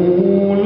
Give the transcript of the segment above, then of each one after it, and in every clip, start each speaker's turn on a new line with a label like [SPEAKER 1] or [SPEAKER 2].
[SPEAKER 1] يقول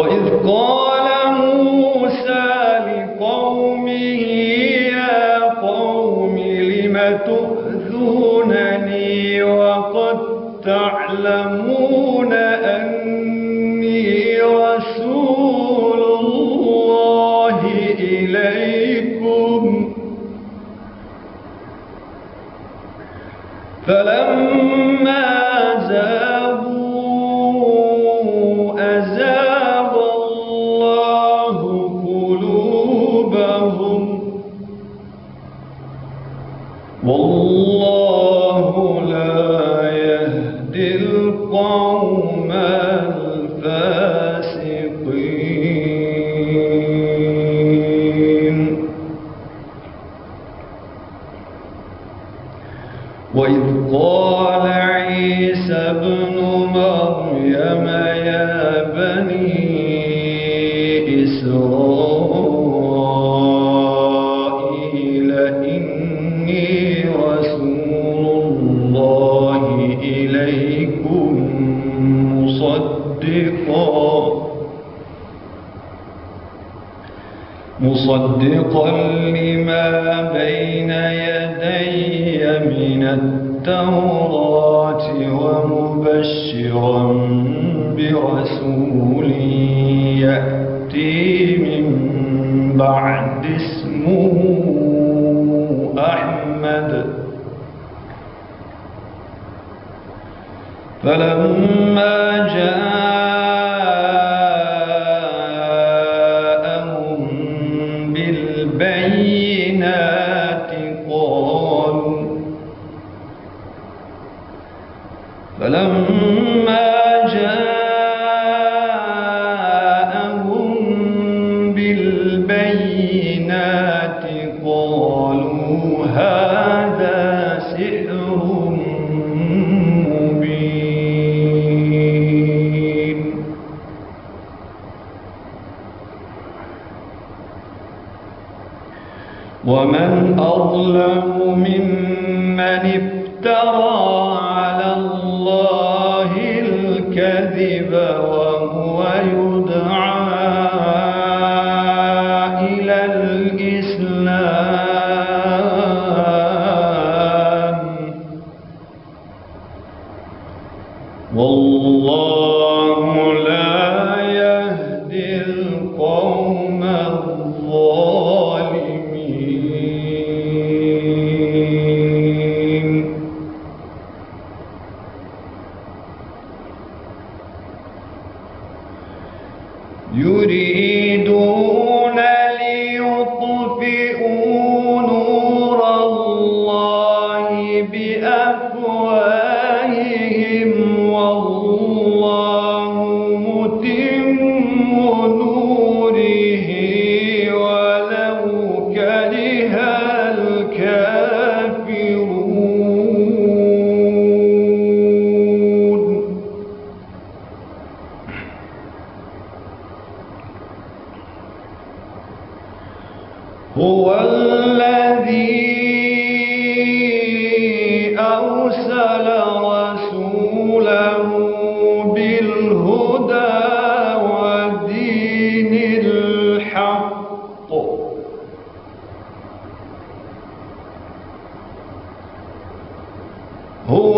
[SPEAKER 1] وإذ قال مصدقا. مصدقا لما بين يدي من التوراة ومبشرا برسول يأتي من بعد فلما كَذِبًا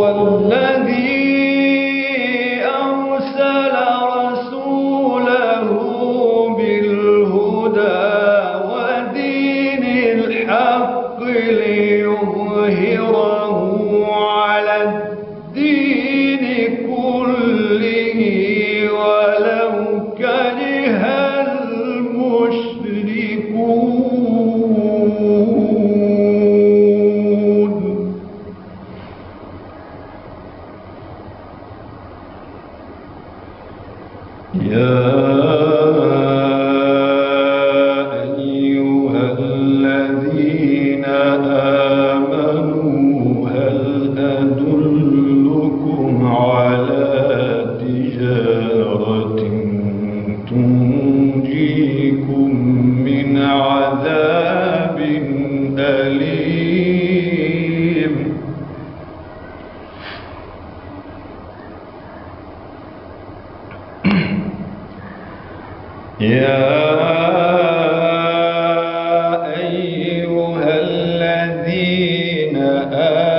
[SPEAKER 1] هو الذي آمنوا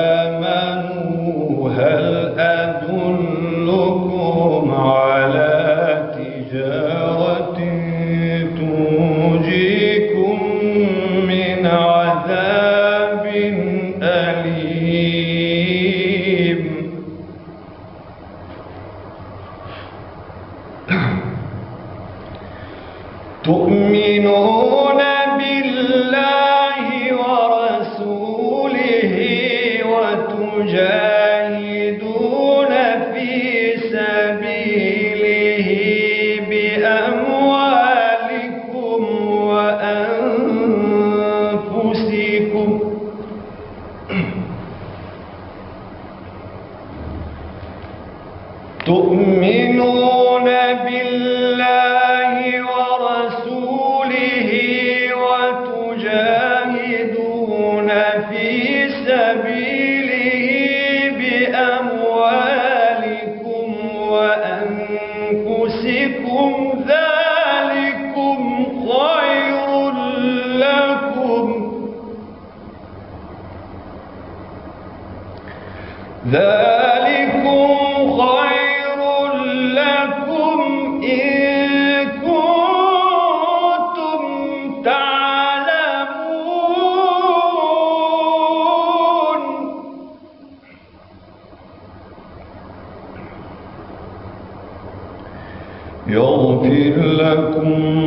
[SPEAKER 1] لكم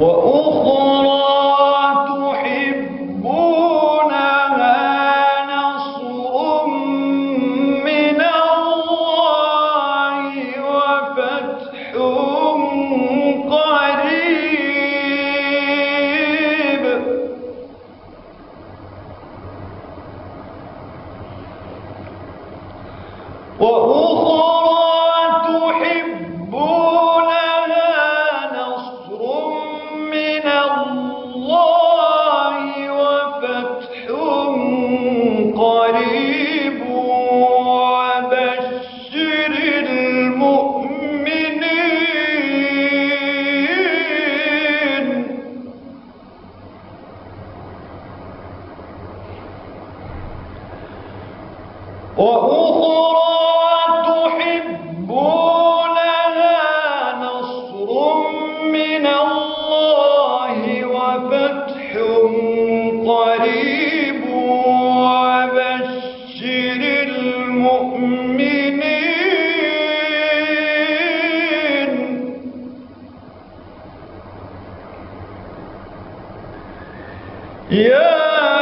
[SPEAKER 1] وأخرى Yeah.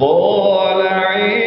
[SPEAKER 1] قال عيسى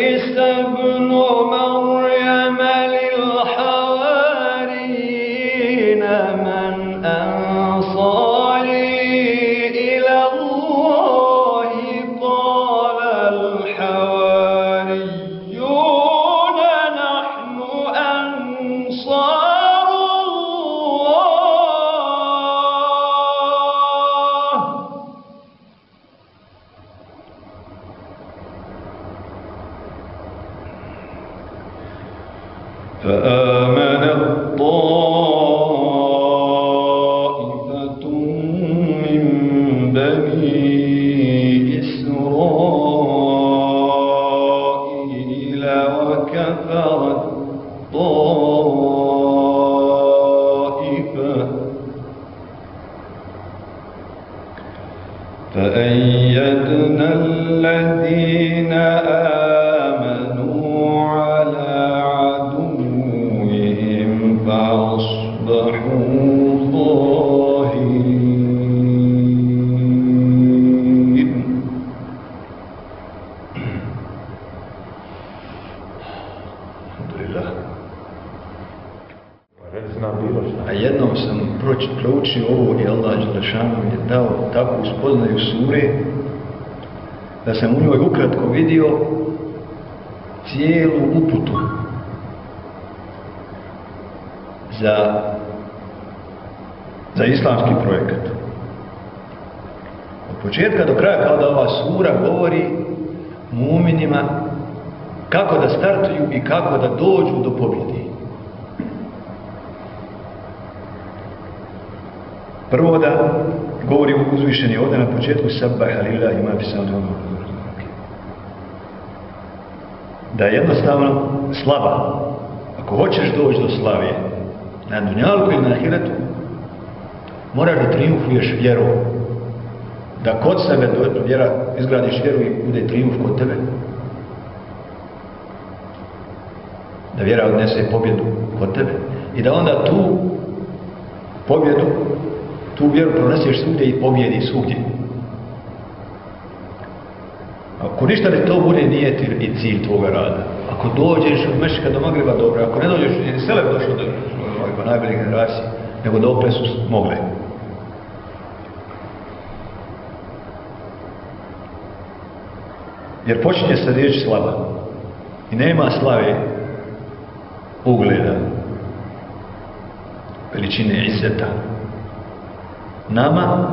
[SPEAKER 1] A jednom sam proučio ovo i Allah Đelešanu je dao takvu spoznaju sure da sam u njoj ukratko vidio cijelu uputu za, za islamski projekat. Od početka do kraja kada ova sura govori muminima kako da startuju i kako da dođu do pobjede.
[SPEAKER 2] Prvo da govorim uzvišeni ovdje na početku sabbaha lila ima pisano Da je jednostavno slaba Ako hoćeš doći do slavije na dunjalku ili na hiretu, moraš da triumfuješ vjerom. Da kod sebe do vjera izgradiš vjeru i bude triumf kod tebe. Da vjera odnese pobjedu kod tebe. I da onda tu pobjedu, tu vjeru proneseš svugdje i pobjedi svugdje. Ako ništa ne to bude nijet i cilj tvoga rada. Ako dođeš od Mešika do Magreba, dobro. Ako ne dođeš, ni Seleb došlo do ovaj, najbolje generacije, nego dokle su mogle. Jer počinje se riječ slava. I nema slave ugleda, veličine izeta. Nama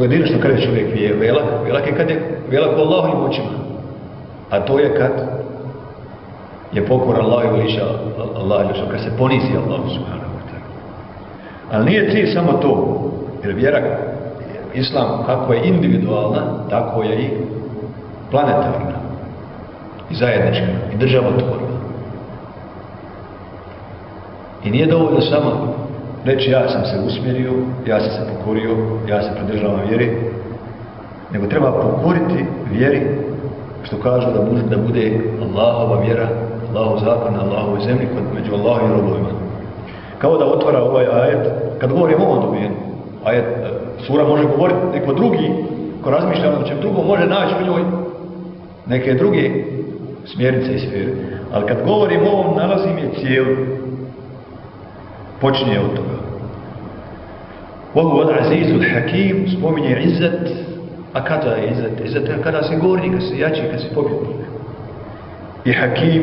[SPEAKER 2] Pojedinačno kada je čovjek je velak, velak je kad je velak u Allahovim očima. A to je kad je pokor Allah i veliča Allah, kad se ponizi Allah subhanahu wa ta'ala. Ali nije cilj samo to, jer vjera, Islam, kako je individualna, tako je i planetarna, i zajednička, i državotvorna. I nije dovoljno samo reći ja sam se usmjerio, ja sam se pokorio, ja se pridržavam vjeri, nego treba pokoriti vjeri, što kažu da bude, da bude Allahova vjera, Allahov zakon na Allahovoj zemlji, među Allahovim robovima. Kao da otvara ovaj ajet, kad govorimo o ovom ajet, sura može govoriti neko drugi, ko razmišlja o čem drugo, može naći u njoj neke druge smjernice i sfere. Ali kad govorimo o ovom, nalazim je cijelu počinje od toga. Wahu al azizul hakim spominje izzet, a kada je izzet? Izzet je kada si gorni, kada si jači, kada si pobjednik. I hakim,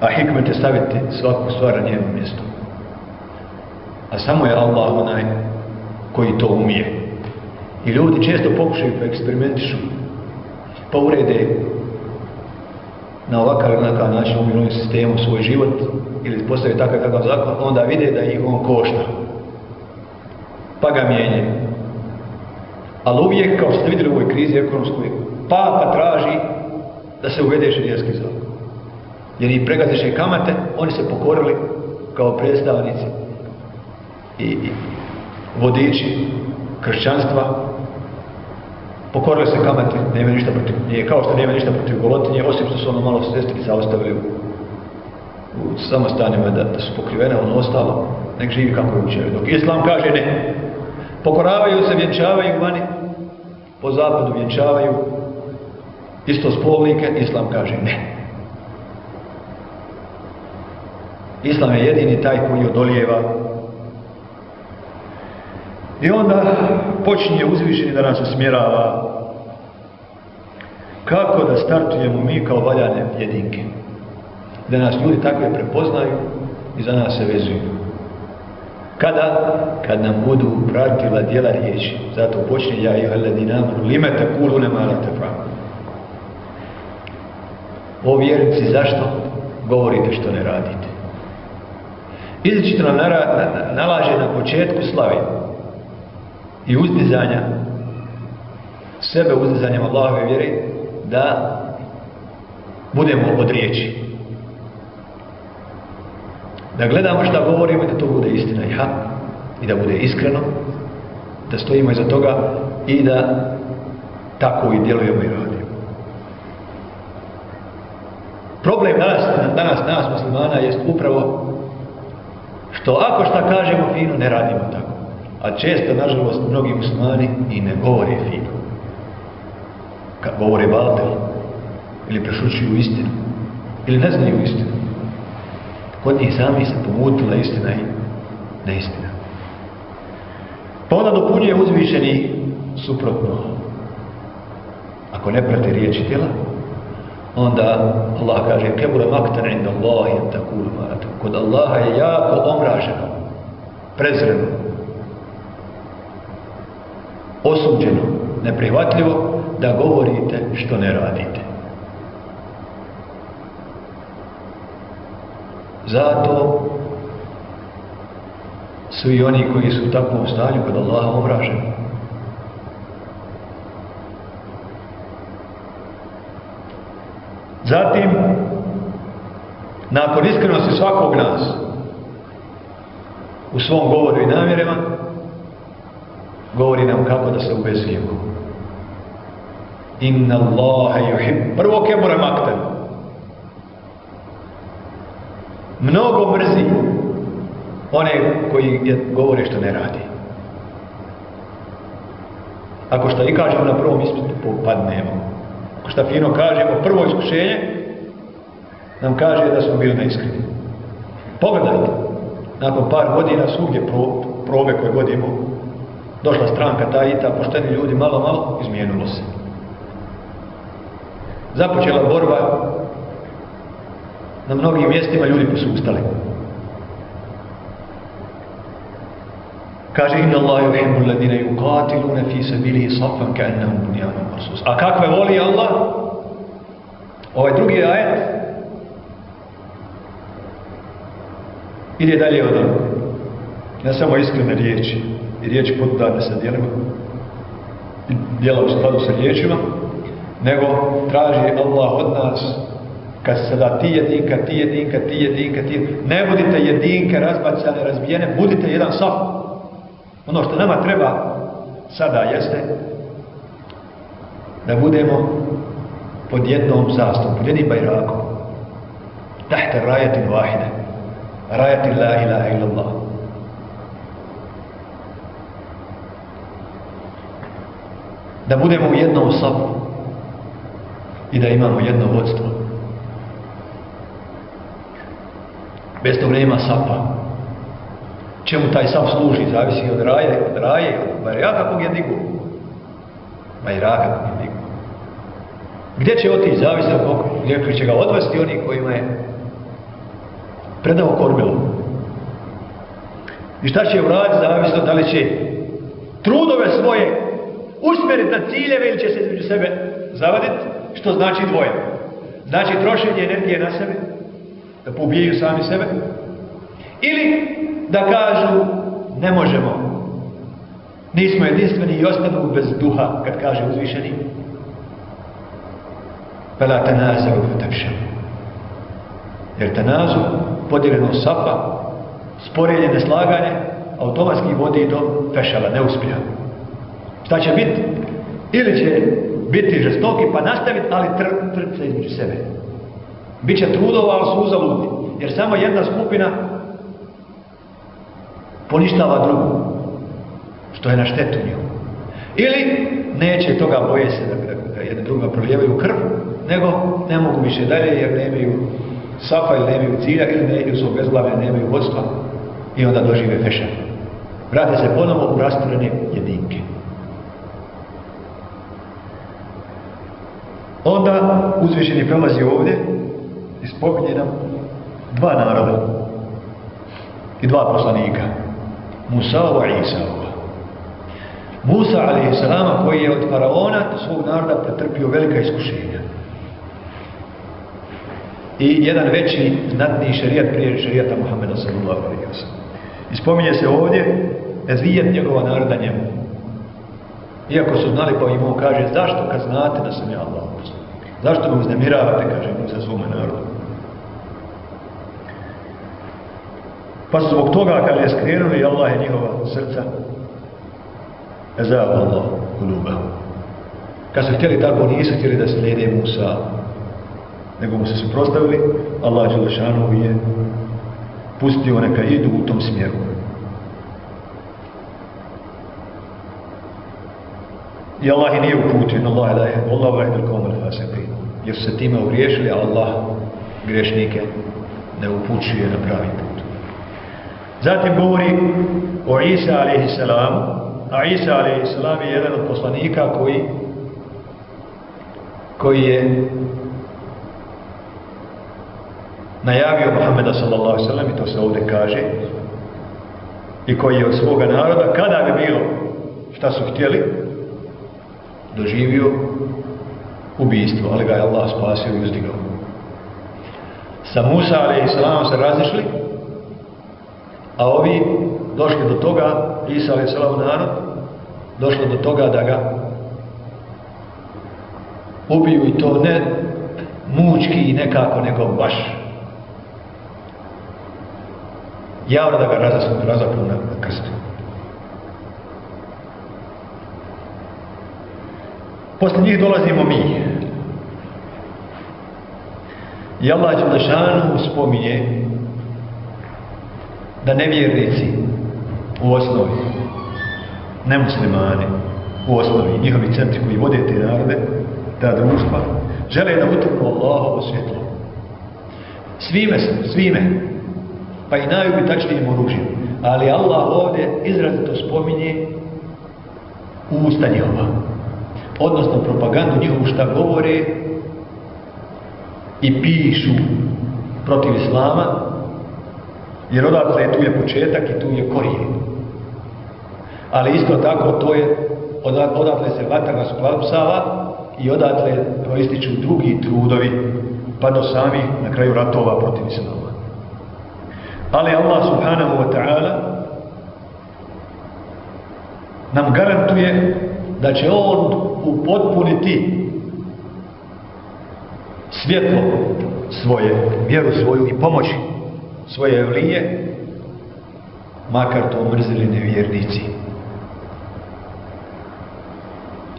[SPEAKER 2] a hikmet je staviti svaku stvar na njeno mjesto. A samo je Allah onaj koji to umije. I ljudi često pokušaju pa eksperimentišu, pa urede na ovakav ili onakav način umirovnim sistemu svoj život ili postavi takav kakav zakon, onda vide da ih on košta. Pa ga mijenje. Ali uvijek, kao što ste vidjeli u ovoj krizi ekonomskoj, papa traži da se uvede širijanski zakon. Jer i pregaziše kamate, oni se pokorili kao predstavnici i, i vodiči kršćanstva pokorili se kamati, nema ništa protiv nije, kao što nema ništa protiv golotinje, osim što su ono malo sestrica ostavili u, u samostanima da, da su pokrivene, ono ostalo, nek živi kako je učeo. Dok Islam kaže ne, pokoravaju se, vjenčavaju vani, po zapadu vjenčavaju, isto spolnike, Islam kaže ne. Islam je jedini taj koji odolijeva I onda počinje uzvišeni da nas usmjerava kako da startujemo mi kao valjane jedinke. Da nas ljudi takve prepoznaju i za nas se vezuju. Kada? Kad nam budu pratila dijela riječi. Zato počne ja i haladinamanu lime te kulu ne pravu. O vjernici, zašto govorite što ne radite? Izličito nam nalaže na početku slavi i uzdizanja sebe uzdizanjem Allahove vjere da budemo od riječi. Da gledamo šta govorimo i da to bude istina i hak i da bude iskreno da stojimo iza toga i da tako i djelujemo i radimo. Problem danas, danas nas muslimana jest upravo što ako šta kažemo fino ne radimo tako A često, nažalost, mnogi muslimani i ne govore fino. Kad govore baltel, ili prešućuju istinu, ili ne znaju istinu. Kod njih sami se pomutila istina i neistina. Pa onda dopunjuje uzvišeni suprotno. Ako ne prate riječi tijela, onda Allah kaže kebule maktan inda Allahi takulu Kod Allaha je jako omraženo, prezreno, osuđeno, neprihvatljivo da govorite što ne radite. Zato svi oni koji su u takvom stanju kod Allaha omraženi. Zatim, nakon iskrenosti svakog nas, u svom govoru i namjerama, govori nam kako da se uvezujemo. Inna Allahe yuhib. Prvo kemura maktan. Mnogo mrzi one koji govore što ne radi. Ako što i kažemo na prvom ispitu, padnemo. Ako što fino kažemo, prvo iskušenje nam kaže da smo bili neiskreni. Pogledajte, nakon par godina svugdje pro, probe koje godimo, došla stranka ta i ta, pošteni ljudi, malo, malo, izmijenilo se. Započela borba, na mnogim mjestima ljudi posustali. Kaže inna Allah yuhibbu alladhina yuqatiluna fi sabilihi saffan ka'annahum bunyanun marsus. A kakve voli Allah? Ovaj drugi ajet ide dalje od onog. Ne samo iskrene riječi i riječi podudane sa djelima djela u skladu sa riječima, nego traži Allah od nas kad se da ti jedinka, ti jedinka, ti jedinka, ti ne budite jedinke razbacane, razbijene, budite jedan saf. Ono što nama treba sada jeste da budemo pod jednom zastavom, pod jednim bajrakom. Tahta rajatin vahide. Rajatin la ilaha illallah. Da budemo u jednom safu i da imamo jedno vodstvo. Bez toga nema sapa čemu taj sav služi, zavisi od raje, od raje, od bajraka kog je digu. Bajraka kog je digu. Gdje će otići, koga, gdje će ga odvesti oni kojima je predao kormilo. I šta će uraditi, zavisi od da li će trudove svoje usmjeriti na ciljeve ili će se između sebe zavaditi, što znači dvoje. Znači trošenje energije na sebe, da pobijaju sami sebe, ili da kažu ne možemo. Nismo jedinstveni i ostanu bez duha, kad kaže uzvišeni. Fela tenaza u tepšem. Jer tenazu, podijeljeno sapa, sporenje, neslaganje, automatski vodi do fešala, neuspjeha. Šta će biti? Ili će biti žestoki pa nastaviti, ali trp se između sebe. Biće trudova, ali su uzaludni. Jer samo jedna skupina poništava drugu, što je na štetu nju. Ili neće toga boje se da, jedne druga prolijevaju krv, nego ne mogu više dalje jer nemaju safa ili nemaju cilja ili, ne, ili su bezglavne, nemaju vodstva i onda dožive fešan. Vrate se ponovo u rasturene jedinke. Onda uzvišeni prelazi ovdje i spominje nam dva naroda i dva poslanika. Musa i Isa. Musa a.s. koji je od faraona svog naroda pretrpio velika iskušenja. I jedan veći, znatniji šerijat prije šerijata Muhammeda sallallahu alaihi. I spominje se ovdje ezijet njegova naroda njemu. Iako su znali pa im kaže zašto kad znate da sam ja Allah? Zašto me uznemiravate, kaže Musa svome narodu? Pa su zbog toga, kad je skrenuli, Allah je njihova srca Ezab Allah kuluba. Kad su htjeli tako, nisu htjeli da slijede Musa, nego mu se suprostavili, Allah Đelešanu je pustio neka idu u tom smjeru. I Allah je nije uputio, in Allah je Allah del komel fasiqin. Jer se time ugriješili, a Allah grešnike ne upućuje na pravi put. Zatim govori o Isa a.s. A Isa a.s. je jedan od poslanika koji koji je najavio Muhammeda sallallahu sallam i to se ovdje kaže i koji je od svoga naroda kada bi bilo šta su htjeli doživio ubijstvo, ali ga je Allah spasio i uzdigao. Sa Musa a.s. se razišli a ovi došli do toga, Isa salav narod, došlo do toga da ga ubiju i to ne mučki i nekako, nego baš javno da ga razapnu na krstu. Posle njih dolazimo mi. I Allah Đelešanu spominje da nevjernici u osnovi, nemuslimani u osnovi, njihovi centri koji vode te narode, ta društva, žele da utrnu Allahovo svjetlo. Svime, svime, pa i najubitačnijim oružjem. Ali Allah ovdje izrazito spominje usta njihova. Odnosno propagandu njihovu šta govore i pišu protiv Islama, jer odatle tu je početak i tu je korijen. Ali isto tako to je, odatle se vatrna sklapsava i odatle proističu drugi trudovi pa do samih na kraju ratova protiv Islama. Ali Allah subhanahu wa ta'ala nam garantuje da će On upotpuniti svjetlo svoje, vjeru svoju i pomoći svoje evlije, makar to mrzili nevjernici.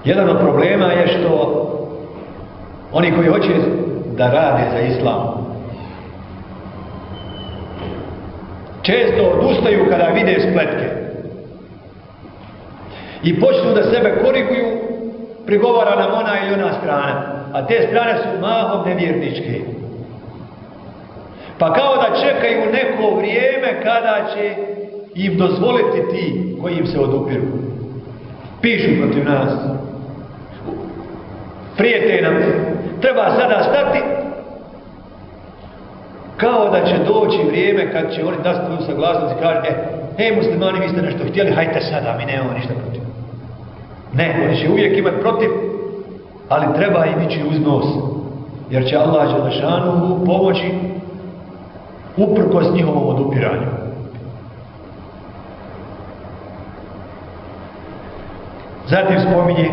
[SPEAKER 2] Jedan od problema je što oni koji hoće da rade za islam, često odustaju kada vide spletke. I počnu da sebe koriguju, prigovara nam ona ili ona strana. A te strane su mahom nevjerničke. Pa kao da čekaju neko vrijeme kada će im dozvoliti ti koji im se odupiru. Pišu protiv nas. Prijete nam. Treba sada stati kao da će doći vrijeme kad će oni dati svoju saglasnost i kaže, e, hej muslimani, vi ste nešto htjeli, hajte sada, mi nemamo ništa protiv. Ne, oni će uvijek imati protiv, ali treba im ići uz nos, jer će Allah Đelešanu pomoći uprkos njihovom odupiranju. Zatim spominje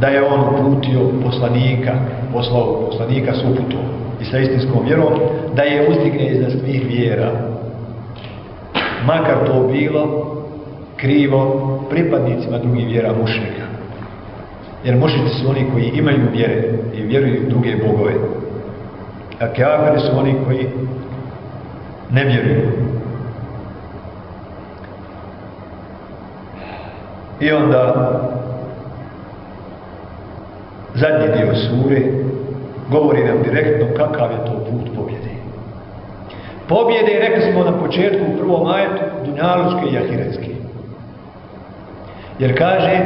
[SPEAKER 2] da je on uputio poslanika, poslao poslanika s uputom i sa istinskom vjerom, da je uzdigne iznad svih vjera. Makar to bilo krivo pripadnicima drugih vjera mušnika. Jer mušnici su oni koji imaju vjere i vjeruju u druge bogove. A kafiri su oni koji ne vjeruju. I onda zadnji dio sure govori nam direktno kakav je to put pobjede. Pobjede, rekli smo na početku u prvom ajetu, dunjalučke i ahiretske. Jer kaže,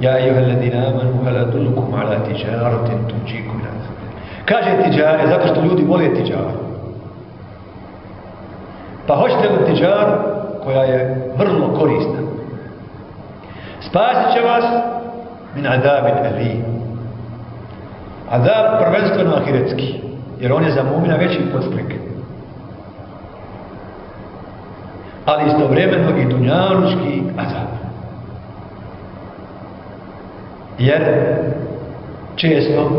[SPEAKER 2] ja i ladina amanu hala dulukum ala tiđaratin tuđikum Kaže tiđare, zato što ljudi vole tiđaru. Pa hoćete li tiđaru koja je vrlo korisna? Spasit će vas min adabin alim Azab prvenstveno ahiretski, jer on je za mumina veći podstrek. Ali istovremeno i dunjalučki azab. Jer često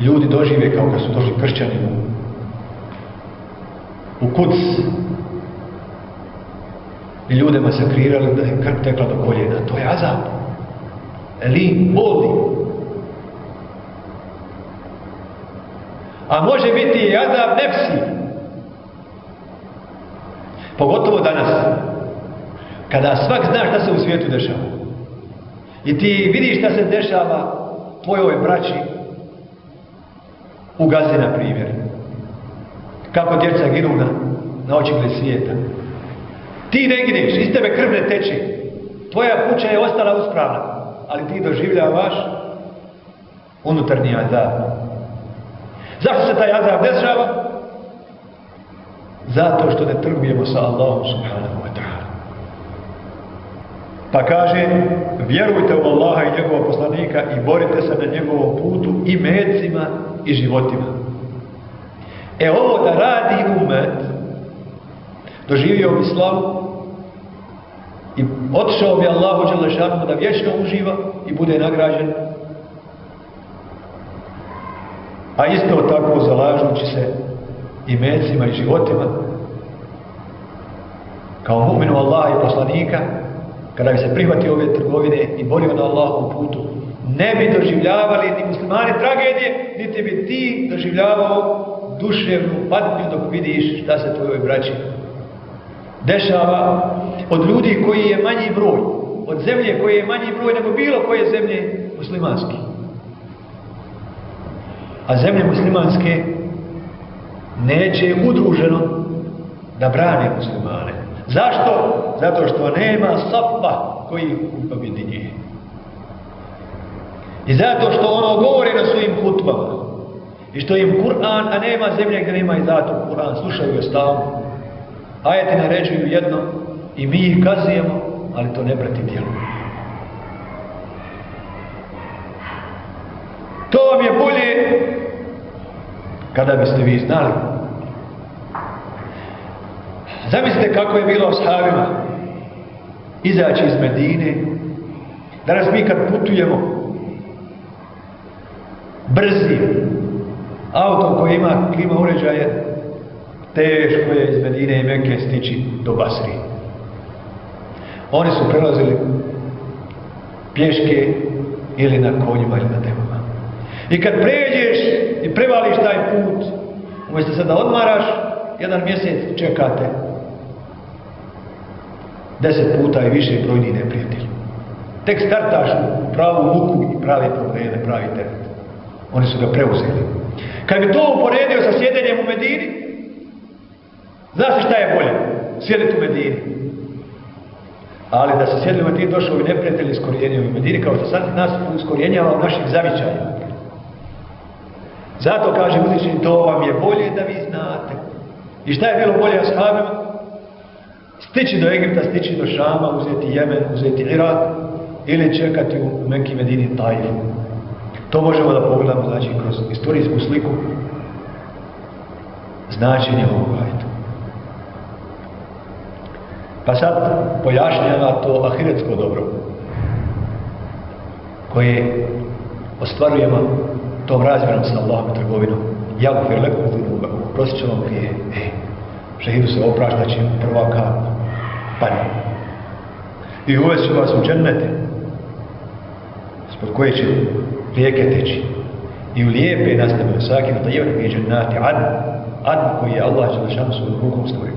[SPEAKER 2] ljudi dožive kao kad su došli kršćani u, u kuc i ljude masakrirali da je krv tekla do koljena. To je azab. Eli, boli. A može biti i azab nefsi. Pogotovo danas. Kada svak zna šta se u svijetu dešava. I ti vidiš šta se dešava tvojoj braći u Gazi, na primjer. Kako djeca ginu na, na svijeta. Ti ne gineš, iz tebe krv ne teče. Tvoja kuća je ostala uspravna. Ali ti doživljavaš unutarnji azab. Zašto se taj azab dešava? Zato što ne trgujemo sa Allahom subhanahu wa ta'ala. Pa kaže, vjerujte u Allaha i njegovog poslanika i borite se na njegovom putu i medcima i životima. E ovo da radi umet, doživio bi slavu i otišao bi Allahu Đelešanu da vječno uživa i bude nagrađen. A isto tako zalažući se i mecima i životima kao mu'minu Allaha i poslanika kada bi se prihvatio ove trgovine i borio na Allahovom putu ne bi doživljavali ni muslimani tragedije, niti bi ti doživljavao duševnu patnju dok vidiš šta se tvojoj braći dešava od ljudi koji je manji broj, od zemlje koji je manji broj nego bilo koje zemlje muslimanske. A zemlje muslimanske neće udruženo da brane muslimane. Zašto? Zato što nema safa koji ih objedinjuje. I zato što ono govori na svojim hutbama. I što im Kur'an, a nema zemlje gdje nema i zato Kur'an, slušaju je stavno. Ajeti naređuju jedno i mi ih kazujemo, ali to ne prati djelo. To vam je bolje kada biste vi znali. Zamislite kako je bilo ashabima izaći iz Medine. Danas mi kad putujemo brzi auto koji ima klima uređaje teško je iz Medine i Mekke stići do Basri. Oni su prelazili pješke ili na konjima ili na devama. I kad pređeš i prevališ taj put, umjesto se da odmaraš, jedan mjesec čekate deset puta i više brojni neprijatelji. Tek startaš u pravu luku i pravi probleme, pravi teret. Oni su ga preuzeli. Kad bi to uporedio sa sjedenjem u Medini, znaš šta je bolje? Sjediti u Medini. Ali da se sjedili u Medini, došao bi neprijatelj iskorijenio u Medini, kao što sad nas iskorijenjava u naših zavičajima. Zato kaže uzvišeni, to vam je bolje da vi znate. I šta je bilo bolje ashabima? Stići do Egipta, stići do Šama, uzeti Jemen, uzeti Irak ili čekati u Mekki Medini Tajfu. To možemo da pogledamo, znači, kroz istorijsku sliku značenje ovog ajta. Pa sad pojašnjava to ahiretsko dobro koje ostvarujemo tom razmjerom sa Allahom trgovinom. Ja u firleku prosit ću prije. E, šehidu se oprašta čim prva padne. I uvest ću vas u džennete, spod koje će rijeke teći. I u lijepe nastave sakinu tajivan i džennati adn, adn koji je Allah će lašanu svojom rukom stvorio.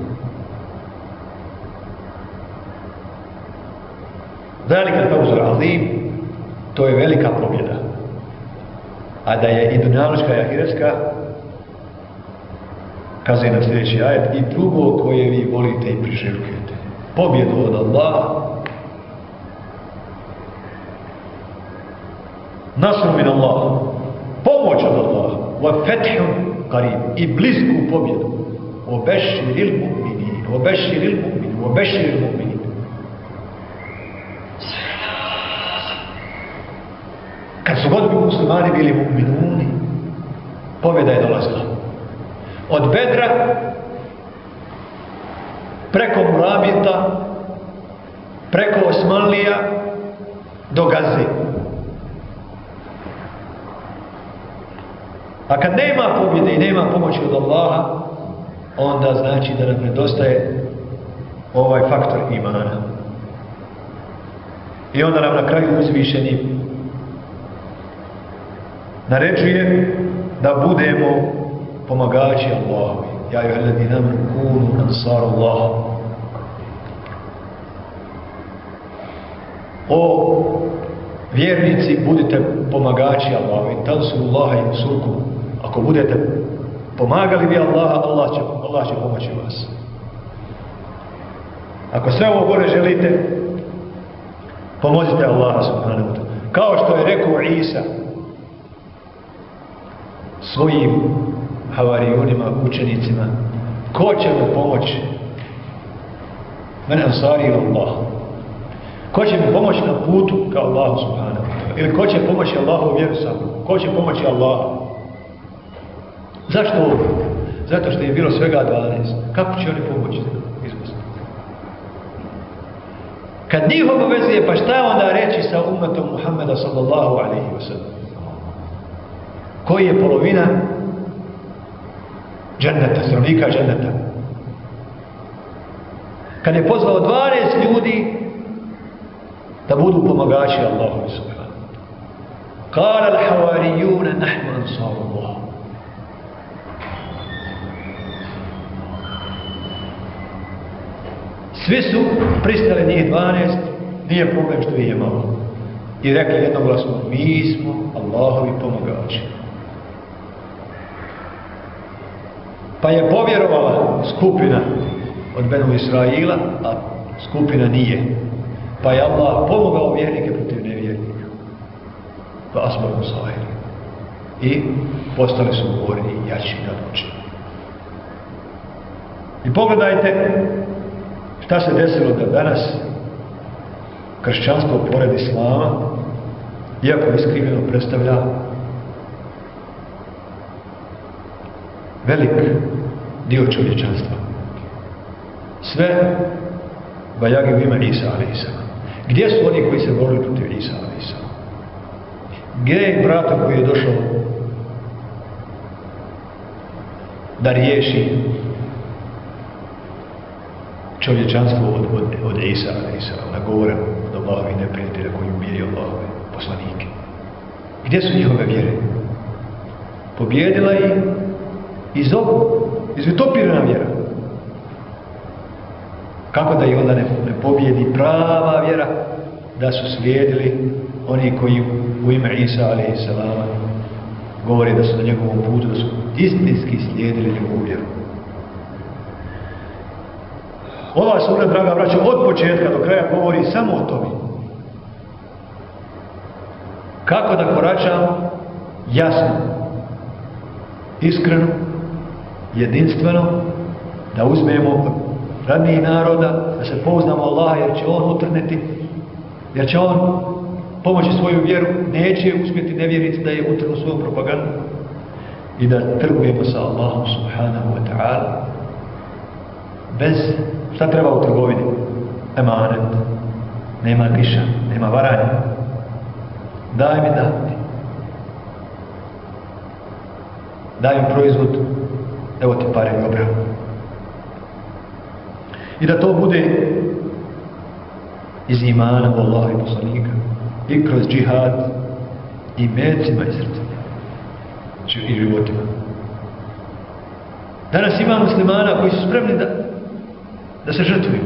[SPEAKER 2] Velika pauzor azim, to je velika pobjeda. A da je i dunjaluška i ahiretska, kazuje na sljedeći ajet, i drugo koje vi volite i priželjkujete. Pobjedu od Allaha, nasru min Allah, pomoć od Allaha, wa fethun qarib, i blisku pobjedu. Obeširil mu'minin, obeširil mu'minin, obeširil mu'minin. Kad su god bi muslimani bili mu'minuni, pobjeda je dolazila. Od Bedra, preko Murabita, preko Osmanlija, do Gaze. A kad nema pobjede i nema pomoći od Allaha, onda znači da nam nedostaje ovaj faktor imana. I onda nam na kraju uzvišeni naređuje da budemo pomagači Allahovi. Ja ju hledi nam kunu ansar Allah. O vjernici, budite pomagači Allahovi. Tansu Allaha i surku. Ako budete pomagali vi Allaha, Allah će, Allah će pomoći vas. Ako sve ovo gore želite, pomozite Allaha subhanahu. Kao što je rekao Isa, svojim havarijunima, učenicima, ko će mu pomoći? Men ansari Allah. Ko će mi pomoći na putu kao Allah? Ili ko će pomoći Allahu vjeru sa Ko će pomoći Allah? Zašto ovo? Zato što je bilo svega 12. Kako će oni pomoći izbosni? Kad njih obavezuje, pa šta onda reći sa umetom Muhammeda sallallahu alaihi wa sallam? Koji je polovina dženneta, stanovnika dženneta? Kad je pozvao 12 ljudi da budu pomagači Allahu subhanahu. Kala al-havarijuna nahnu ansaru Allah. Svi su pristali njih 12, nije problem što ih je malo. I rekli jednoglasno, mi smo Allahovi pomagači. Pa je povjerovala skupina od Benu Israila, a skupina nije. Pa je Allah pomogao vjernike protiv nevjernika. Pa asbaru sahiri. I postali su govorni i jači i nadmoćni. I pogledajte šta se desilo da danas kršćanstvo pored Islama, iako iskrivljeno predstavlja velik dio čovječanstva. Sve bajagi u ime Isa a.s. Gdje su oni koji se borili protiv Isa a.s. Gdje je brata koji je došao da riješi čovječanstvo od, od, od Isa a.s. nagovoren od Allahovi neprijatelja koji ubijaju Allahove poslanike. Gdje su njihove vjere? Pobjedila ih iz ovog, iz utopirana vjera. Kako da ih onda ne, ne pobjedi prava vjera da su slijedili oni koji u ime Isa a.s. govore da su na njegovom putu, da su istinski slijedili njegovu vjeru. Ova sura, draga braća, od početka do kraja govori samo o tome. Kako da koračamo jasno, iskreno, jedinstveno, da uzmemo radnijih naroda, da se pouznamo Allaha jer će On utrneti, jer će On pomoći svoju vjeru, neće uspjeti nevjernici da je utrnu svoju propagandu i da trgujemo sa Allahom subhanahu wa ta'ala bez šta treba u trgovini? Emanet. Nema kiša, nema varanja. Daj mi dati. Daj mi proizvod. Evo ti pare i obrao i da to bude iz imana Allah i poslanika i kroz džihad i medicima i srcima i životima. Danas ima muslimana koji su spremni da da se žrtvuju.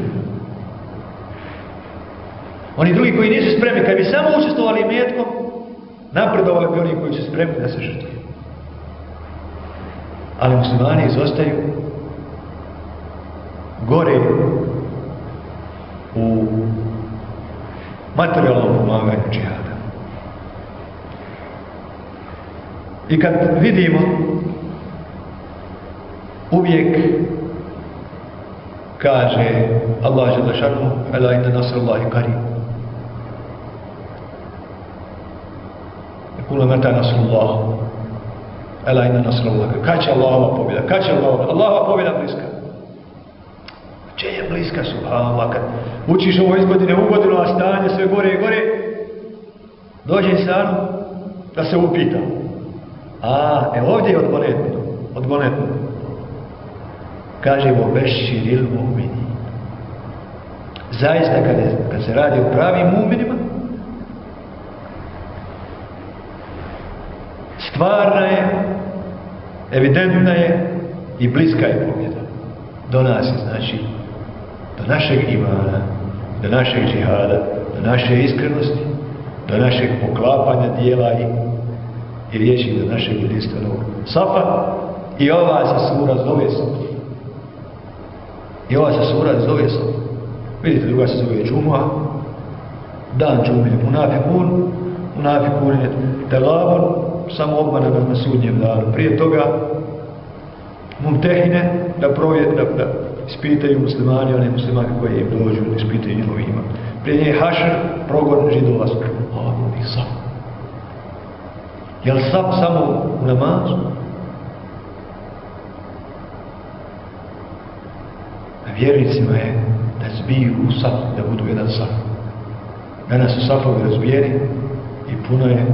[SPEAKER 2] Oni drugi koji nisu spremni kad bi samo učestvovali metkom napredovali bi oni koji su spremni da se žrtvuju. Ali muslimani izostaju gore džihada. I kad vidimo uvijek kaže Allah žele šanu ela inna nasrullahi karim kula meta nasrullah? Ela inna nasrullah kad će Allahova pobjeda? Kad će Allahova? Allahova pobjeda bliska. Če je bliska, subhanallah, kad učiš ovo iz godine u godinu, a stanje sve gore i gore, dođe insanu da se upita. A, e ovdje je odgonetno, odgonetno. Kažemo, beširil mu'mini. Zaista, kad, je, kad se radi o pravim mu'minima, stvarna je, evidentna je i bliska je pobjeda. Do nas je, znači, do našeg imana, do našeg džihada, do naše iskrenosti, do našeg poklapanja dijela i, i riječi do našeg jedinstvenog safa i ova se sura zove. I ova se sura zove. Vidite, druga se zove džumua, dan džume je munafikun, munafikun je telabun, samo obmana na sudnjem danu. Prije toga mumtehine da provje, da, da ispitaju muslimani, one muslimani koji im dođu, da ispitaju njihov iman. Prije nje hašar, progon židova su. Ovo je sap. Je li sap samo u namazu? Na vjernicima je da zbiju u saf, da budu jedan saf. Danas su safovi razbijeni i puno je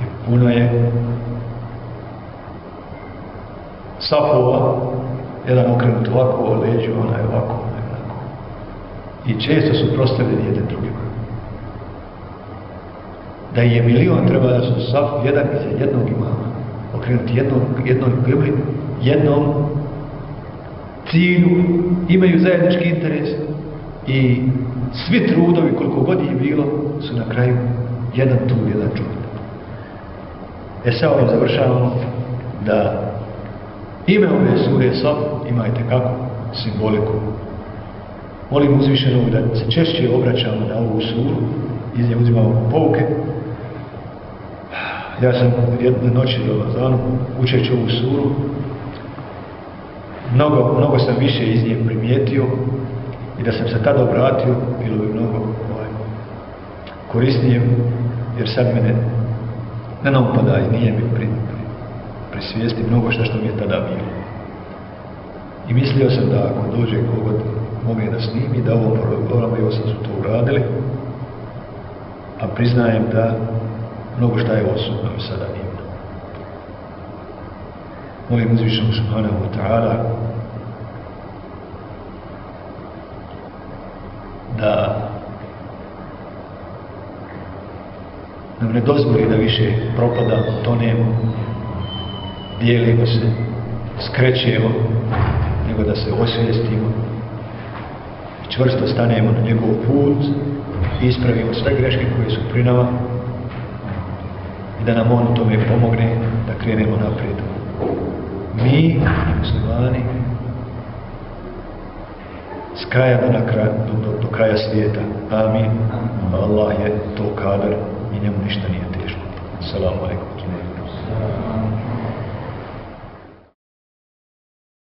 [SPEAKER 2] i puno je safova, jedan okrenut ovako, leđu, onaj ovako, onaj onako. I često su prostavljeni jedan drugima. Da je milion treba da su saf jedan iza jednog imama, okrenuti jednom, jednom gibli, jednom cilju, imaju zajednički interes i svi trudovi, koliko god ih bilo, su na kraju jedan tu, jedan čovjek. E sad ovim završavamo da ime ove sure Saf imajte kako simboliku. Molim uzvišenog da se češće obraćamo na ovu suru, iz nje uzimamo pouke. Ja sam jedne noći do Lazanu, učeći ovu suru, mnogo, mnogo sam više iz nje primijetio i da sam se tada obratio, bilo bi mnogo ovaj, korisnije, jer sad mene ne naupada i nije mi pri, pri, prisvijesti mnogo što što mi je tada bilo. I mislio sam da ako dođe kogod mogu da snimi, da ovom programu evo sam su to uradili, a priznajem da mnogo šta je osobno i sada nije. Molim uzvišenog subhanahu wa ta'ala da nam ne dozvoli da više propadamo, tonemo, dijelimo se, skrećemo, nego da se osvijestimo čvrsto stanemo na njegov put ispravimo sve greške koje su pri nama da nam on tome pomogne da krenemo naprijed. Mi, muslimani, s kraja do, na kraj, do, do kraja svijeta. Amin. Allah je to kadar i njemu ništa nije teško. Salamu alaikum.